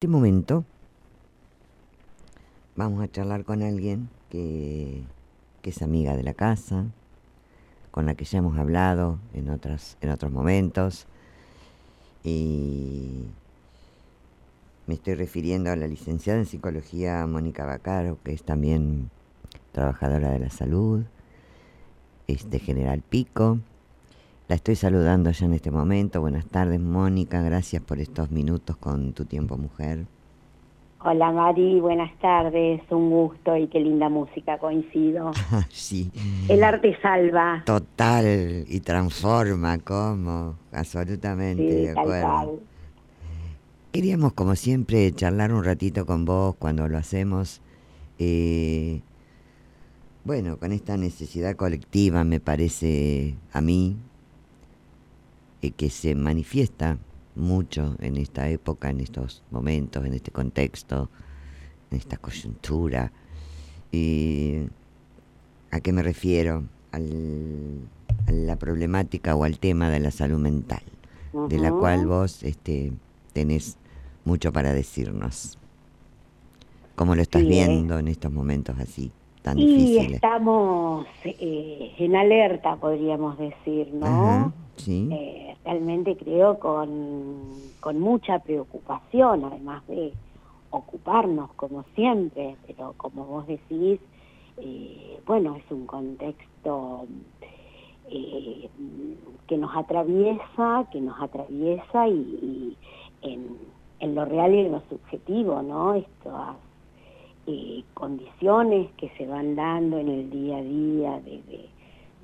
este momento vamos a charlar con alguien que, que, es amiga de la casa, con la que ya hemos hablado en, otras, en otros momentos. Y me estoy refiriendo a la licenciada en psicología Mónica Bacaro, que es también trabajadora de la salud, es de General Pico. La estoy saludando ya en este momento. Buenas tardes, Mónica. Gracias por estos minutos con tu tiempo, mujer. Hola, Mari. Buenas tardes. Un gusto y qué linda música, coincido. sí. El arte salva. Total. Y transforma, ¿cómo? Absolutamente, de acuerdo. Queríamos, como siempre, charlar un ratito con vos cuando lo hacemos. Eh, bueno, con esta necesidad colectiva, me parece a mí, eh, que se manifiesta mucho en esta época, en estos momentos, en este contexto, en esta coyuntura. ¿Y ¿A qué me refiero? Al, a la problemática o al tema de la salud mental, de la cual vos este, tenés mucho para decirnos. ¿Cómo lo estás viendo en estos momentos así? Tan y estamos eh, en alerta, podríamos decir, ¿no? sí. Eh, realmente creo con, con mucha preocupación, además de ocuparnos como siempre, pero como vos decís, eh, bueno, es un contexto eh, que nos atraviesa, que nos atraviesa y, en, en, lo real y en lo subjetivo, ¿no? Estas eh, condiciones que se van dando en el día a día de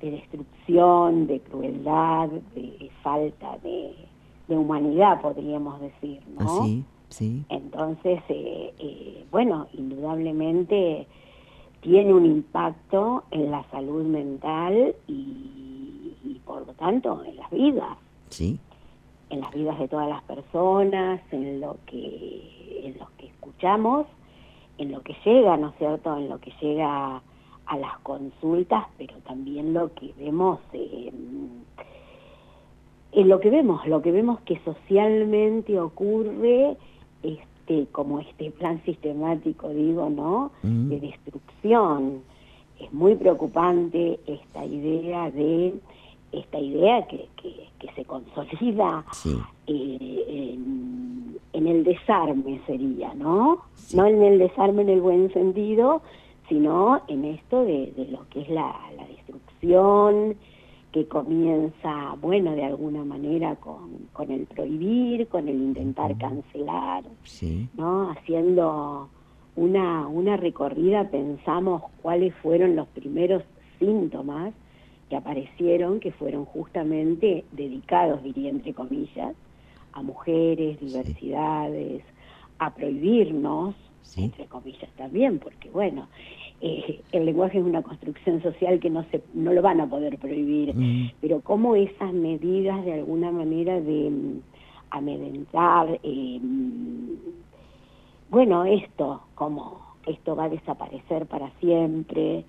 de destrucción, de crueldad, de falta de, humanidad, podríamos decir, ¿no? sí, sí. Entonces, eh, eh, bueno, indudablemente tiene un impacto en la salud mental y, y, por lo tanto en las vidas. Sí. En las vidas de todas las personas, en lo que, en lo que escuchamos, en lo que llega, ¿no es cierto? En lo que llega a las consultas, pero también lo que vemos eh, en lo que vemos, lo que vemos que socialmente ocurre, este, como este plan sistemático, digo, ¿no? Mm. De destrucción. Es muy preocupante esta idea de esta idea que, que, se consolida eh, en, el desarme sería, ¿no? No en el desarme en el buen sentido, sino en esto de, lo que es la, destrucción, que comienza, bueno, de alguna manera con, con el prohibir, con el intentar cancelar, ¿no? Haciendo una, una recorrida, pensamos cuáles fueron los primeros síntomas que aparecieron, que fueron justamente dedicados, diría entre comillas, a mujeres, diversidades, a prohibirnos, entre comillas también, porque bueno, eh, el lenguaje es una construcción social que no se no lo van a poder prohibir, mm. pero cómo esas medidas de alguna manera de mm, amedrentar, eh, mm, bueno, esto, como esto va a desaparecer para siempre,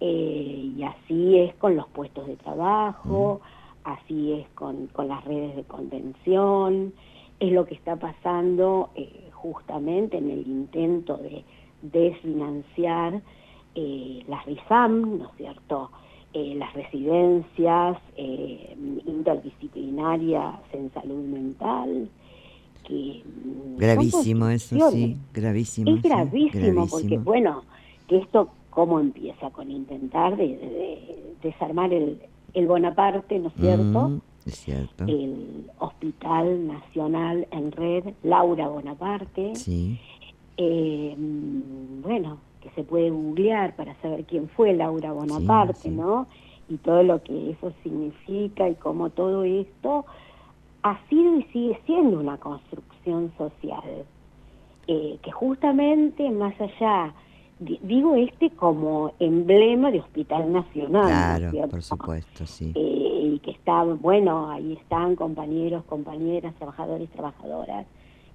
eh, y así es con los puestos de trabajo, así es con, con las redes de contención, es lo que está pasando justamente en el intento de desfinanciar eh, las RISAM, ¿no es cierto?, eh, las residencias eh, interdisciplinarias en salud mental. Que, mm, gravísimo eso, sí, gravísimo. Es gravísimo, porque, bueno, que esto cómo empieza con intentar de, desarmar el, el Bonaparte, ¿no es cierto? Mm, es cierto. El Hospital Nacional en Red, Laura Bonaparte. Sí. Mm, bueno, que se puede googlear para saber quién fue Laura Bonaparte, ¿no? Y todo lo que eso significa y cómo todo esto ha sido y sigue siendo una construcción social, eh, que justamente más allá, digo este como emblema de Hospital Nacional. Claro, por supuesto, sí. Eh, y que está, bueno, ahí están compañeros, compañeras, trabajadores, trabajadoras,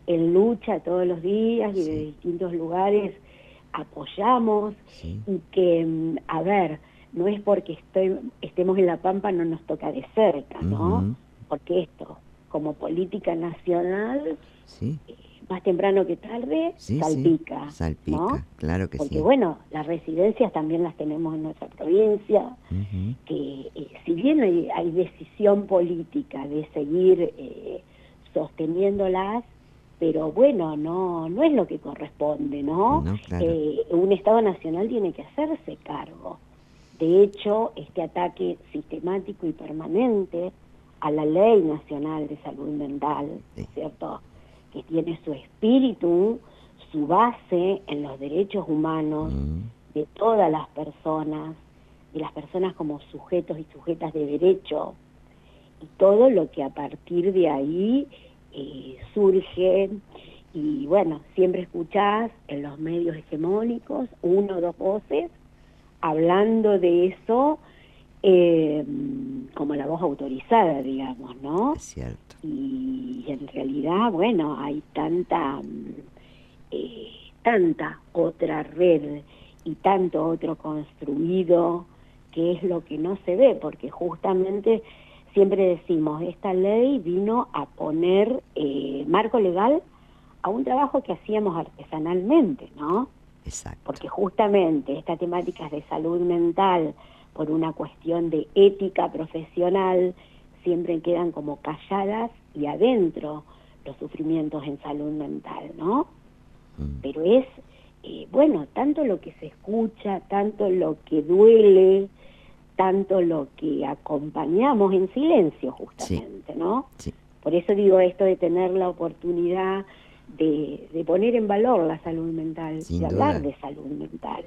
en lucha todos los días y de distintos lugares apoyamos y que, mm, a ver, no es porque estoy, estemos en La Pampa no nos toca de cerca, ¿no? Porque esto, como política nacional, sí. Eh, más temprano que tarde, salpica. salpica, claro que sí. Porque bueno, las residencias también las tenemos en nuestra provincia, que eh, si bien hay, decisión política de seguir eh, sosteniéndolas, pero bueno, no no es lo que corresponde, ¿no? Eh, un Estado Nacional tiene que hacerse cargo. De hecho, este ataque sistemático y permanente a la Ley Nacional de Salud Mental, ¿cierto? Que tiene su espíritu, su base en los derechos humanos mm. de todas las personas, de las personas como sujetos y sujetas de derecho, y todo lo que a partir de ahí eh, surge, y bueno, siempre escuchás en los medios hegemónicos uno o dos voces hablando de eso eh, como la voz autorizada, digamos, ¿no? cierto. Y, en realidad, bueno, hay tanta, eh, tanta otra red y tanto otro construido que es lo que no se ve, porque justamente siempre decimos, esta ley vino a poner eh, marco legal a un trabajo que hacíamos artesanalmente, ¿no? Exacto. Porque justamente estas temáticas de salud mental, por una cuestión de ética profesional, siempre quedan como calladas y adentro los sufrimientos en salud mental, ¿no? Mm. Pero es, eh, bueno, tanto lo que se escucha, tanto lo que duele, tanto lo que acompañamos en silencio justamente, ¿no? Por eso digo esto de tener la oportunidad de, de poner en valor la salud mental, de hablar de salud mental.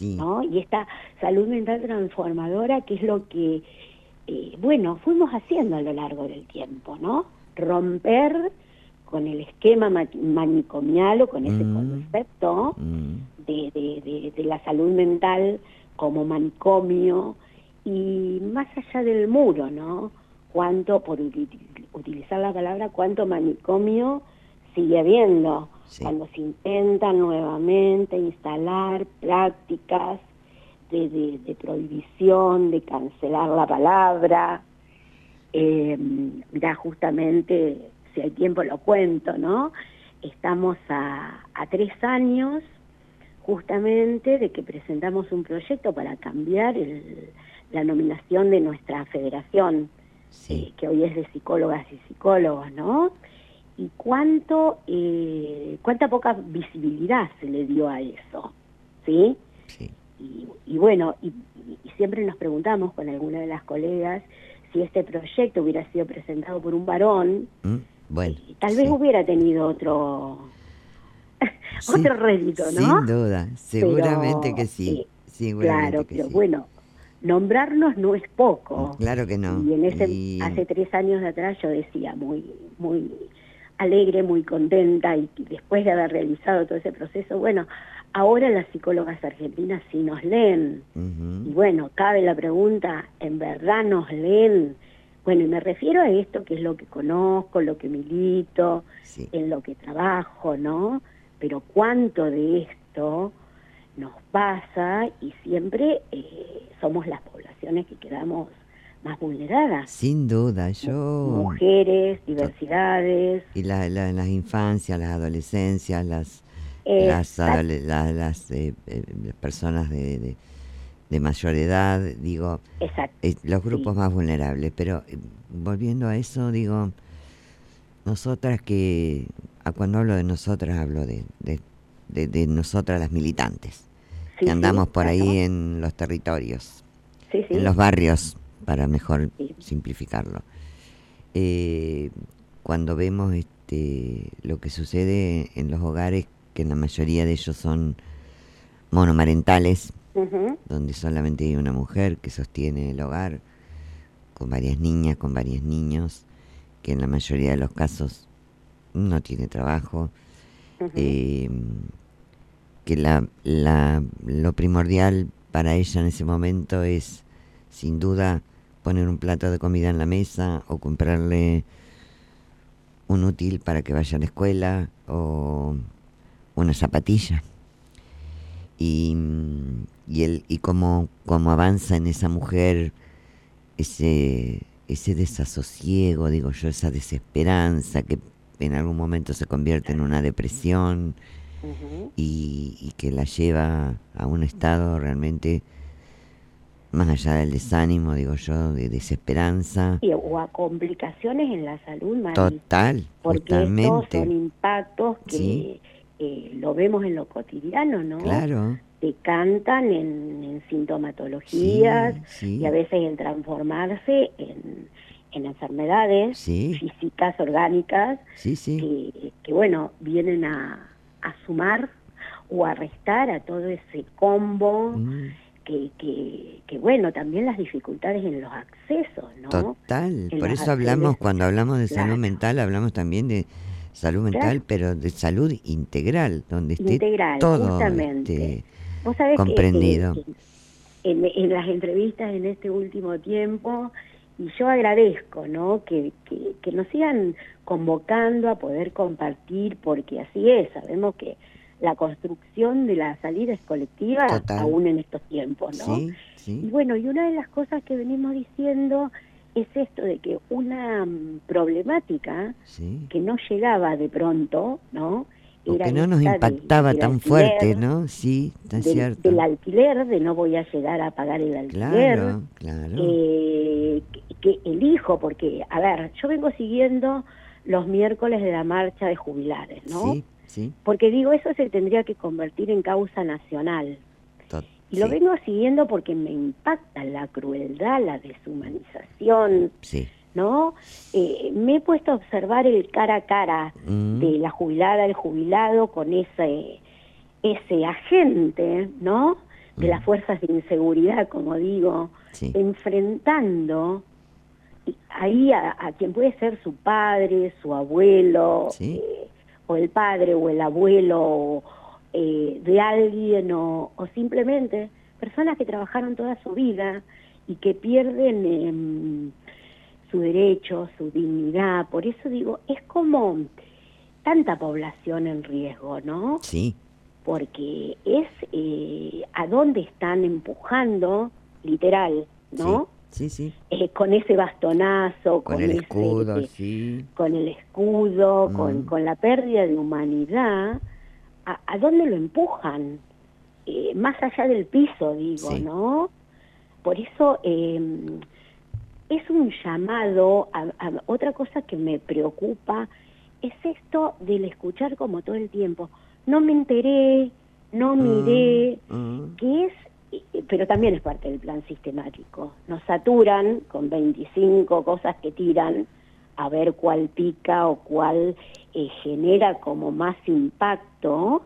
¿No? Y esta salud mental transformadora, que es lo que, eh, bueno, fuimos haciendo a lo largo del tiempo, ¿no? Romper con el esquema manicomial o con ese mm. concepto mm. de, de, la salud mental como manicomio y más allá del muro, ¿no? Cuánto, por utilizar la palabra, cuánto manicomio sigue habiendo cuando se intentan nuevamente instalar prácticas de, prohibición, de cancelar la palabra. Eh, mira, justamente, si hay tiempo lo cuento, ¿no? Estamos a, tres años justamente de que presentamos un proyecto para cambiar la nominación de nuestra federación, eh, que hoy es de psicólogas y psicólogos, ¿no? Y cuánto eh, cuánta poca visibilidad se le dio a eso, ¿sí? Y, bueno, y, siempre nos preguntamos con alguna de las colegas si este proyecto hubiera sido presentado por un varón, mm, bueno, tal vez hubiera tenido otro otro rédito, ¿no? Sin duda, seguramente que sí. claro, pero bueno, nombrarnos no es poco. Claro que no. Y en ese hace tres años de atrás yo decía muy muy alegre, muy contenta y después de haber realizado todo ese proceso, bueno, ahora las psicólogas argentinas sí nos leen. Y bueno, cabe la pregunta, ¿en verdad nos leen? Bueno, y me refiero a esto que es lo que conozco, lo que milito, en lo que trabajo, ¿no? Pero cuánto de esto nos pasa y siempre eh, somos las poblaciones que quedamos más vulneradas. Sin duda, yo... Mujeres, diversidades. Y la, las infancias, las adolescencias, las, las, las, eh, eh, personas de, de, mayor edad, digo, eh, los grupos más vulnerables. Pero volviendo a eso, digo, nosotras que, a cuando hablo de nosotras, hablo de, de, nosotras las militantes, que andamos por ahí en los territorios, en los barrios para mejor simplificarlo. Eh, cuando vemos este, lo que sucede en los hogares, que en la mayoría de ellos son monomarentales, donde solamente hay una mujer que sostiene el hogar, con varias niñas, con varios niños, que en la mayoría de los casos no tiene trabajo, eh, que la, la, lo primordial para ella en ese momento es, sin duda, poner un plato de comida en la mesa o comprarle un útil para que vaya a la escuela o una zapatilla. Y, y, el, y cómo, avanza en esa mujer ese, ese desasosiego, digo yo, esa desesperanza que en algún momento se convierte en una depresión y, que la lleva a un estado realmente más allá del desánimo, digo yo, de desesperanza. o a complicaciones en la salud, Total, porque estos son impactos que eh, lo vemos en lo cotidiano, ¿no? Claro. Decantan en, en sintomatologías y a veces en transformarse en, en enfermedades físicas, orgánicas, que, que, bueno, vienen a, a, sumar o a restar a todo ese combo. Mm. Que, que, que, bueno, también las dificultades en los accesos, ¿no? Total, por eso hablamos, cuando hablamos de salud mental, hablamos también de salud mental, pero de salud integral, donde esté todo este, comprendido. en, en, las entrevistas en este último tiempo, y yo agradezco ¿no? Que, que, nos sigan convocando a poder compartir, porque así es, sabemos que la construcción de la salida es colectiva aún en estos tiempos, ¿no? Y bueno, y una de las cosas que venimos diciendo es esto de que una mm, problemática que no llegaba de pronto, ¿no? Era que no nos impactaba tan fuerte, ¿no? Sí, está cierto. Del alquiler, de no voy a llegar a pagar el alquiler. Claro, claro. Eh, que, elijo, porque, a ver, yo vengo siguiendo los miércoles de la marcha de jubilares, ¿no? Sí, sí. Porque digo, eso se tendría que convertir en causa nacional. Y lo vengo siguiendo porque me impacta la crueldad, la deshumanización, ¿no? Eh, me he puesto a observar el cara a cara mm. de la jubilada, el jubilado con ese, ese agente, ¿no? De las mm. fuerzas de inseguridad, como digo, enfrentando ahí a, quien puede ser su padre, su abuelo, eh, o el padre o el abuelo, eh, de alguien o, simplemente personas que trabajaron toda su vida y que pierden em, su derecho, su dignidad. Por eso digo, es como tanta población en riesgo, ¿no? Sí. Porque es eh, a dónde están empujando, literal, ¿no? Sí, sí. Eh, con ese bastonazo, con, el escudo, sí. con el escudo, con, mm. con la pérdida de humanidad, ¿a, dónde lo empujan? Eh, más allá del piso, digo, ¿no? Por eso em, es un llamado a, otra cosa que me preocupa, es esto del escuchar como todo el tiempo. No me enteré, no mm, miré, mm. que es pero también es parte del plan sistemático. Nos saturan con 25 cosas que tiran a ver cuál pica o cuál eh, genera como más impacto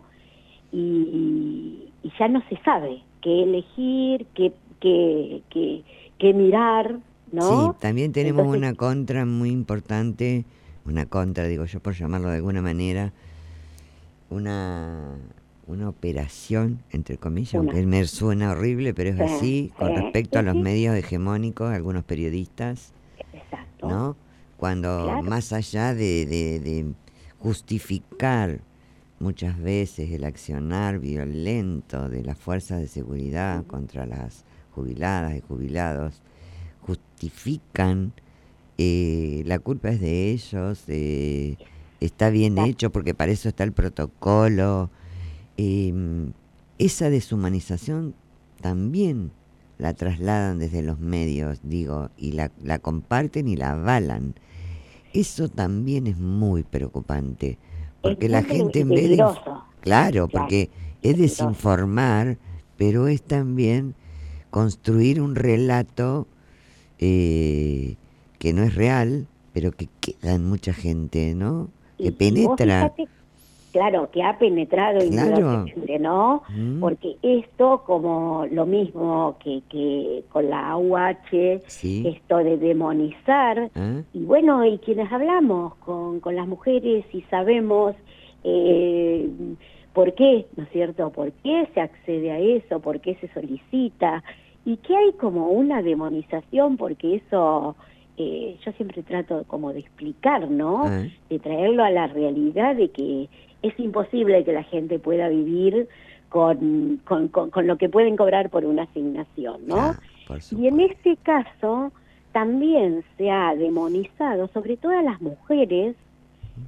y, ya no se sabe qué elegir, qué, qué, qué, mirar, ¿no? Sí, también tenemos una contra muy importante, una contra, digo yo por llamarlo de alguna manera, una, una operación, entre comillas, aunque me suena horrible, pero es así, con respecto a los medios hegemónicos, algunos periodistas, Exacto. ¿no? Cuando más allá de, de justificar muchas veces el accionar violento de las fuerzas de seguridad contra las jubiladas y jubilados justifican eh, la culpa es de ellos eh, está bien hecho porque para eso está el protocolo em, esa deshumanización también la trasladan desde los medios digo y la, la comparten y la avalan. Eso también es muy preocupante porque la gente en vez de... Claro, porque es desinformar, pero es también construir un relato eh, que no es real, pero que queda en mucha gente, ¿no? Que penetra claro, que ha penetrado claro. ¿no? Mm. Porque esto, como lo mismo que, que con la AUH, esto de demonizar, ah. y bueno, y quienes hablamos con, con las mujeres y sabemos eh, por qué, ¿no es cierto? ¿Por qué se accede a eso? ¿Por qué se solicita? Y que hay como una demonización, porque eso... Eh, yo siempre trato como de explicar, ¿no? Ah. De traerlo a la realidad de que es imposible que la gente pueda vivir con, con, con, lo que pueden cobrar por una asignación, ¿no? Ah, y en este caso también se ha demonizado, sobre todo a las mujeres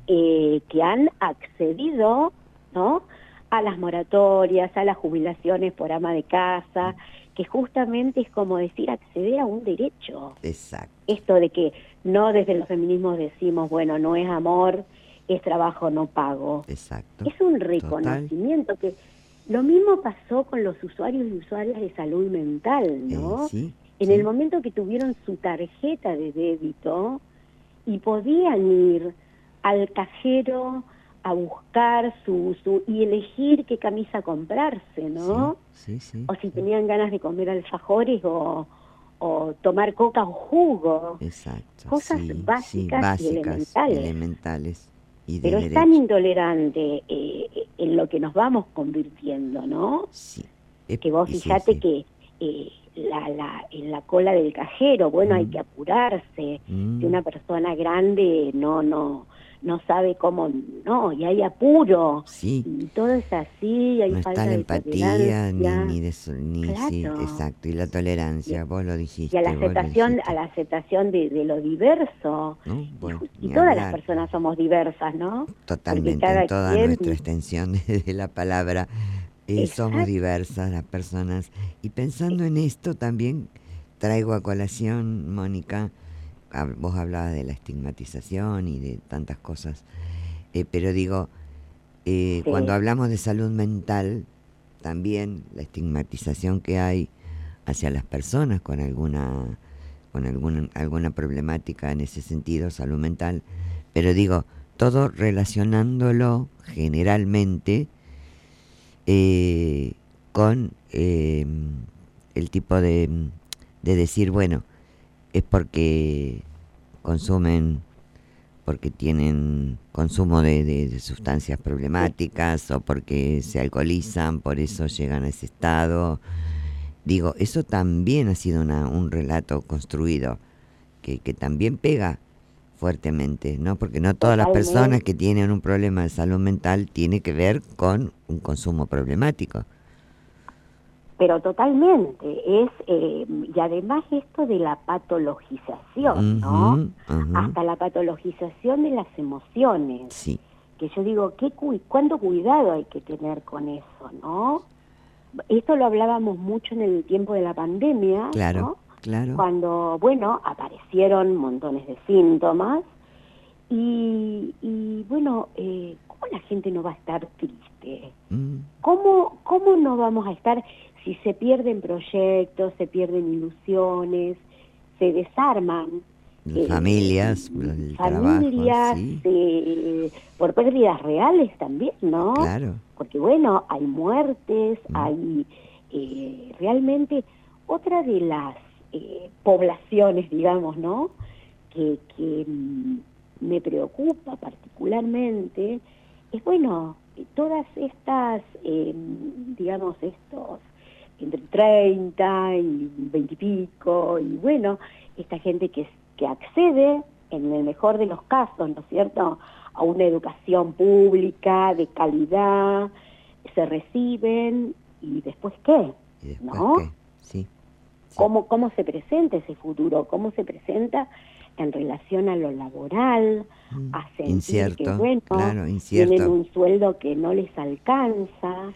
eh, que han accedido, ¿no? A las moratorias, a las jubilaciones por ama de casa, que justamente es como decir acceder a un derecho. Exacto. Esto de que no desde los feminismos decimos, bueno, no es amor, es trabajo no pago. Exacto. Es un reconocimiento que lo mismo pasó con los usuarios y usuarias de salud mental, ¿no? Eh, en el momento que tuvieron su tarjeta de débito y podían ir al cajero a buscar su, su y elegir qué camisa comprarse, ¿no? Sí, sí, o si tenían ganas de comer alfajores o, o tomar coca o jugo. Exacto. Cosas básicas, y elementales. elementales Pero es tan intolerante eh, en lo que nos vamos convirtiendo, ¿no? Sí. Que vos fijate que eh, la, la, en la cola del cajero, bueno, hay mm. que apurarse. Mm. Si una persona grande no, no, no sabe cómo, no, y hay apuro. Sí. Y todo es así, hay no falta está la empatía, ni, ni de ni, sí, exacto, y la tolerancia, vos lo dijiste. Y a la aceptación, a la aceptación de, de lo diverso. y, todas las personas somos diversas, ¿no? Totalmente, en toda nuestra extensión de la palabra. Eh, somos diversas las personas. Y pensando en esto también traigo a colación, Mónica, vos hablabas de la estigmatización y de tantas cosas, eh, pero digo, eh, cuando hablamos de salud mental, también la estigmatización que hay hacia las personas con alguna con alguna, alguna problemática en ese sentido, salud mental, pero digo, todo relacionándolo generalmente eh, con el tipo de, de decir, bueno, es porque consumen, porque tienen consumo de, sustancias problemáticas o porque se alcoholizan, por eso llegan a ese estado. Digo, eso también ha sido una, un relato construido que, que también pega fuertemente, ¿no? Porque no todas las personas que tienen un problema de salud mental tiene que ver con un consumo problemático. Pero totalmente, es, eh, y además esto de la patologización, ¿no? Hasta la patologización de las emociones. Sí. Que yo digo, ¿qué ¿cuánto cuidado hay que tener con eso, no? Esto lo hablábamos mucho en el tiempo de la pandemia, claro. ¿no? Claro. Cuando, bueno, aparecieron montones de síntomas y, y bueno, eh, ¿cómo la gente no va a estar triste? Mm. ¿Cómo, ¿Cómo no vamos a estar si se pierden proyectos, se pierden ilusiones, se desarman? Eh, familias, familias, eh, por pérdidas reales también, ¿no? Claro. Porque bueno, hay muertes, mm. hay realmente otra de las eh, poblaciones, digamos, ¿no? Que, mm, me preocupa particularmente, es bueno, todas estas, digamos, estos entre 30 y 20 y pico, y bueno, esta gente que, que accede, en el mejor de los casos, ¿no es cierto?, a una educación pública de calidad, se reciben y después qué, ¿no? Sí cómo, cómo se presenta ese futuro, cómo se presenta en relación a lo laboral, mm, a sentir que, bueno, tienen un sueldo que no les alcanza.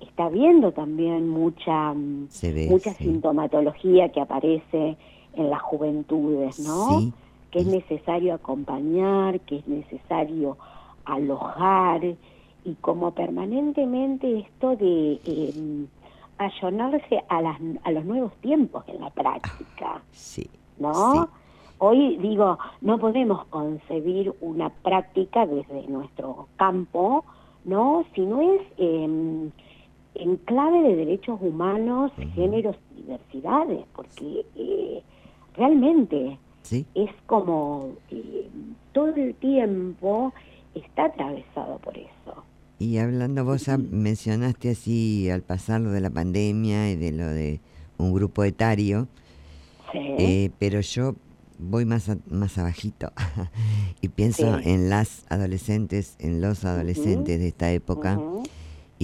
Está viendo también mucha, mucha sintomatología que aparece en las juventudes, ¿no? Que es necesario acompañar, que es necesario alojar y como permanentemente esto de... Eh, ayornarse a, las, a los nuevos tiempos en la práctica. Sí. ¿No? Hoy digo, no podemos concebir una práctica desde nuestro campo, ¿no? Si no es en clave de derechos humanos, géneros y diversidades, porque eh, realmente es como eh, todo el tiempo está atravesado por eso. Y hablando, vos mencionaste así al pasar lo de la pandemia y de lo de un grupo etario, eh, pero yo voy más, más abajito y pienso en las adolescentes, en los adolescentes de esta época.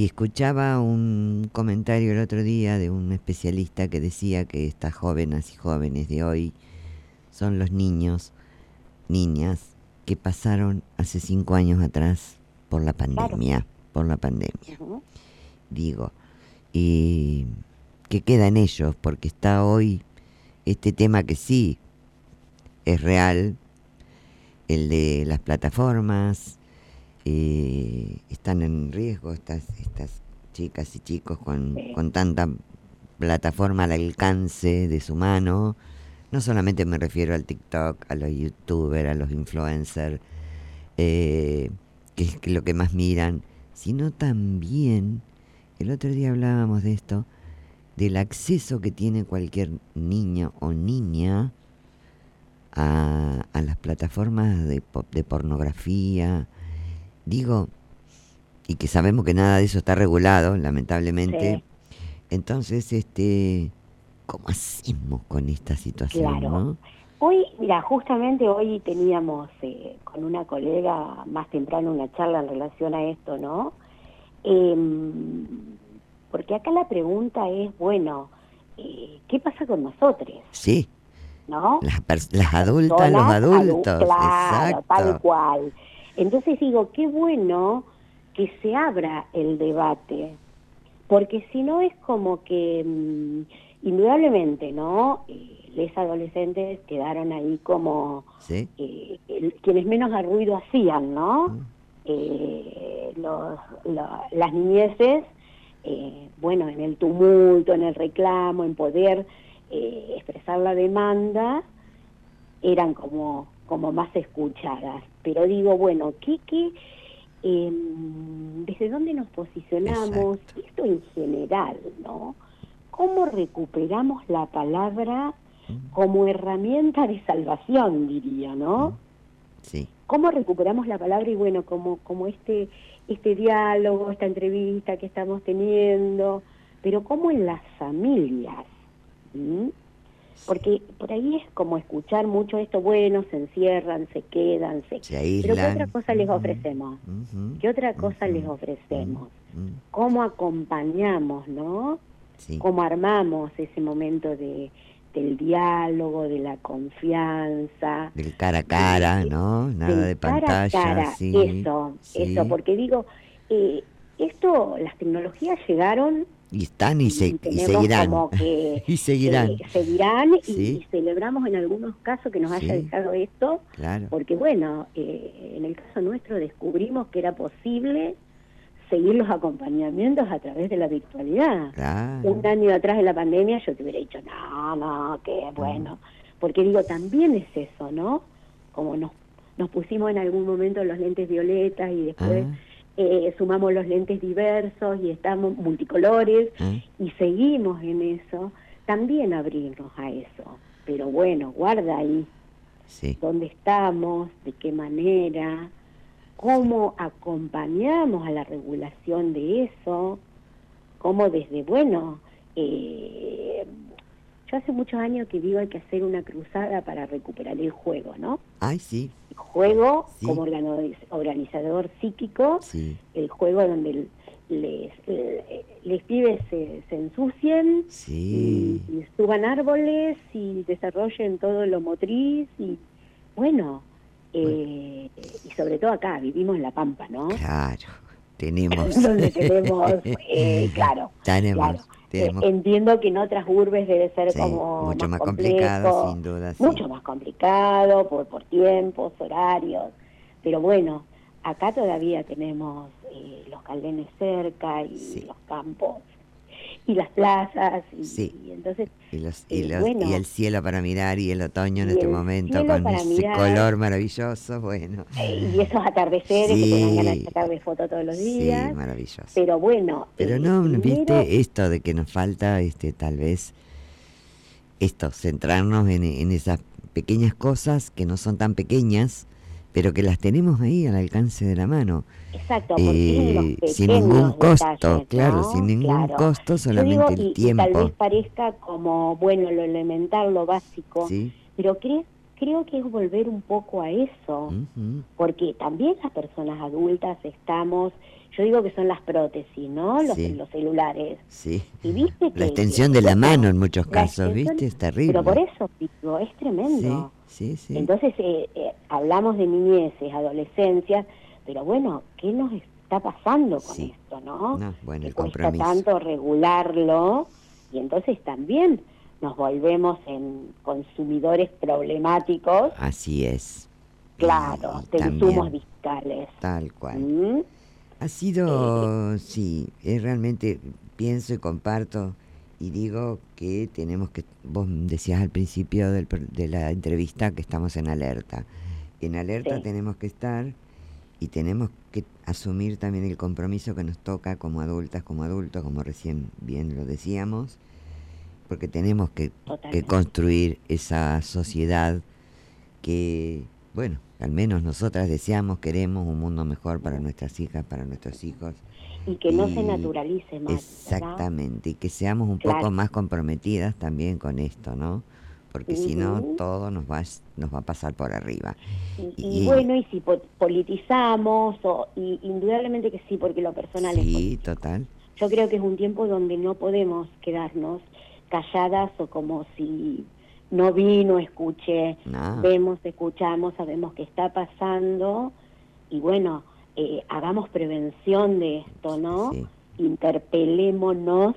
Y escuchaba un comentario el otro día de un especialista que decía que estas jóvenes y jóvenes de hoy son los niños, niñas, que pasaron hace cinco años atrás por la pandemia, por la pandemia. Digo, y que queda en ellos, porque está hoy este tema que sí es real, el de las plataformas, eh, están en riesgo estas, estas chicas y chicos con, con tanta plataforma al alcance de su mano. No solamente me refiero al TikTok, a los youtubers, a los influencers, eh, que es lo que más miran, sino también, el otro día hablábamos de esto, del acceso que tiene cualquier niño o niña a, a las plataformas de, de pornografía. Digo, y que sabemos que nada de eso está regulado, lamentablemente. Entonces, este, ¿cómo hacemos con esta situación? Hoy, mira, justamente hoy teníamos eh, con una colega más temprano una charla en relación a esto, ¿no? Em, porque acá la pregunta es, bueno, eh, ¿qué pasa con nosotros? Sí. ¿No? Las, las adultas, los adultos. exacto. tal cual. Entonces digo, qué bueno que se abra el debate, porque si no es como que mm, indudablemente, ¿no? Eh, los adolescentes quedaron ahí como eh, quienes menos ruido hacían, ¿no? Mm. Eh, los, las niñeces, bueno, en el tumulto, en el reclamo, en poder expresar la demanda, eran como, como más escuchadas. Pero digo, bueno, ¿qué, qué eh, desde dónde nos posicionamos, esto en general, ¿no? ¿Cómo recuperamos la palabra como herramienta de salvación, diría, ¿no? Sí. ¿Cómo recuperamos la palabra y bueno, como, como este, este diálogo, esta entrevista que estamos teniendo, pero cómo en las familias, porque por ahí es como escuchar mucho esto, bueno, se encierran, se quedan, se... Pero ¿qué otra cosa les ofrecemos? ¿Qué otra cosa les ofrecemos? ¿Cómo acompañamos, no? ¿Cómo armamos ese momento de, del diálogo, de la confianza? Del cara a cara, ¿no? Nada de pantalla. Cara a cara. Eso, eso, porque digo, eh, esto, las tecnologías llegaron y están y, seguirán. y seguirán. seguirán y, celebramos en algunos casos que nos haya dejado esto, porque bueno, eh, en el caso nuestro descubrimos que era posible seguir los acompañamientos a través de la virtualidad. Un año atrás de la pandemia yo te hubiera dicho, no, no, qué bueno, porque digo, también es eso, ¿no? Como nos, nos pusimos en algún momento los lentes violetas y después... Ah. Eh, sumamos los lentes diversos y estamos multicolores mm. y seguimos en eso, también abrirnos a eso. Pero bueno, guarda ahí dónde estamos, de qué manera, cómo acompañamos a la regulación de eso, cómo desde, bueno, eh, yo hace muchos años que digo hay que hacer una cruzada para recuperar el juego, ¿no? Ay, sí. Juego como organizador psíquico, el juego donde les, les pibes se, ensucien y, suban árboles y desarrollen todo lo motriz y bueno, eh, y sobre todo acá, vivimos en La Pampa, ¿no? Claro, tenemos. donde tenemos, eh, claro. Tenemos. Eh, entiendo que en otras urbes debe ser como mucho más, complicado, sin duda. Mucho más complicado por, por tiempos, horarios, pero bueno, acá todavía tenemos eh, los caldenes cerca y los campos y las plazas y, entonces y, los, y, eh, y, el cielo para mirar y el otoño en este momento con ese color maravilloso bueno. Eh, y esos atardeceres que te dan ganas de sacar de foto todos los días. sí, maravilloso. Pero bueno pero eh, no viste esto de que nos falta este tal vez esto centrarnos en, en esas pequeñas cosas que no son tan pequeñas pero que las tenemos ahí al alcance de la mano. Exacto, eh, sin ningún costo, claro, sin ningún costo, solamente el tiempo. tal vez parezca como, bueno, lo elemental, lo básico, pero ¿crees, creo que es volver un poco a eso, porque también las personas adultas estamos, yo digo que son las prótesis, ¿no? Los, los celulares. Sí. Y viste la extensión de la mano en muchos casos, ¿viste? Es terrible. Pero por eso digo, es tremendo. Sí, sí, Entonces, eh, eh, hablamos de niñeces, adolescencias, pero bueno, ¿qué nos está pasando con esto, no? no bueno, el cuesta tanto regularlo y entonces también nos volvemos en consumidores problemáticos. Así es. Claro, de insumos digitales. Tal cual. ¿Mm? Ha sido, eh, sí, es realmente, pienso y comparto y digo que tenemos que, vos decías al principio del, de la entrevista que estamos en alerta. En alerta tenemos que estar y tenemos que asumir también el compromiso que nos toca como adultas, como adultos, como recién bien lo decíamos, porque tenemos que, construir esa sociedad que, bueno, al menos nosotras deseamos, queremos un mundo mejor para nuestras hijas, para nuestros hijos. Y que no se naturalice más. Exactamente, y que seamos un poco más comprometidas también con esto, ¿no? Porque si no, todo nos va, nos va a pasar por arriba. Y, bueno, y si politizamos, o, y indudablemente que sí, porque lo personal es... Sí, total. Yo creo que es un tiempo donde no podemos quedarnos calladas o como si no vi, no escuché, vemos, escuchamos, sabemos qué está pasando y bueno, eh, hagamos prevención de esto, ¿no? Interpelémonos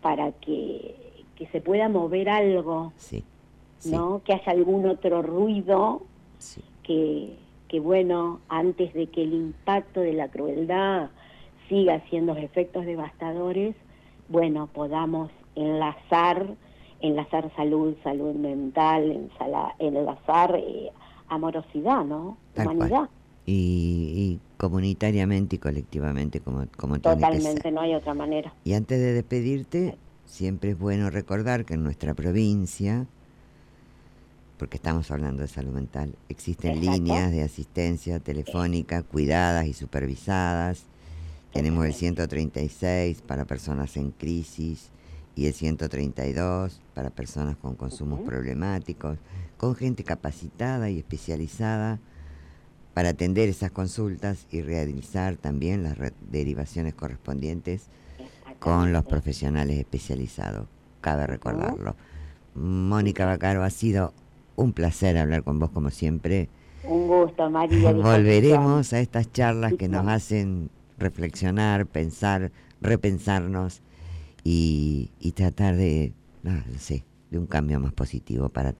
para que, que, se pueda mover algo, ¿no? Que haya algún otro ruido que, que, bueno, antes de que el impacto de la crueldad siga haciendo efectos devastadores, bueno, podamos enlazar, enlazar salud, salud mental, enlazar eh, amorosidad, ¿no? Humanidad. Y, comunitariamente y colectivamente como, como Totalmente, no hay otra manera. Y antes de despedirte, siempre es bueno recordar que en nuestra provincia, porque estamos hablando de salud mental, existen líneas de asistencia telefónica cuidadas y supervisadas. Tenemos el 136 para personas en crisis, y el 132 para personas con consumos problemáticos, con gente capacitada y especializada para atender esas consultas y realizar también las derivaciones correspondientes con los profesionales especializados. Cabe recordarlo. Mónica Bacaro, ha sido un placer hablar con vos como siempre. Un gusto, María. Volveremos a estas charlas que nos hacen reflexionar, pensar, repensarnos y, tratar de, no sé, de un cambio más positivo para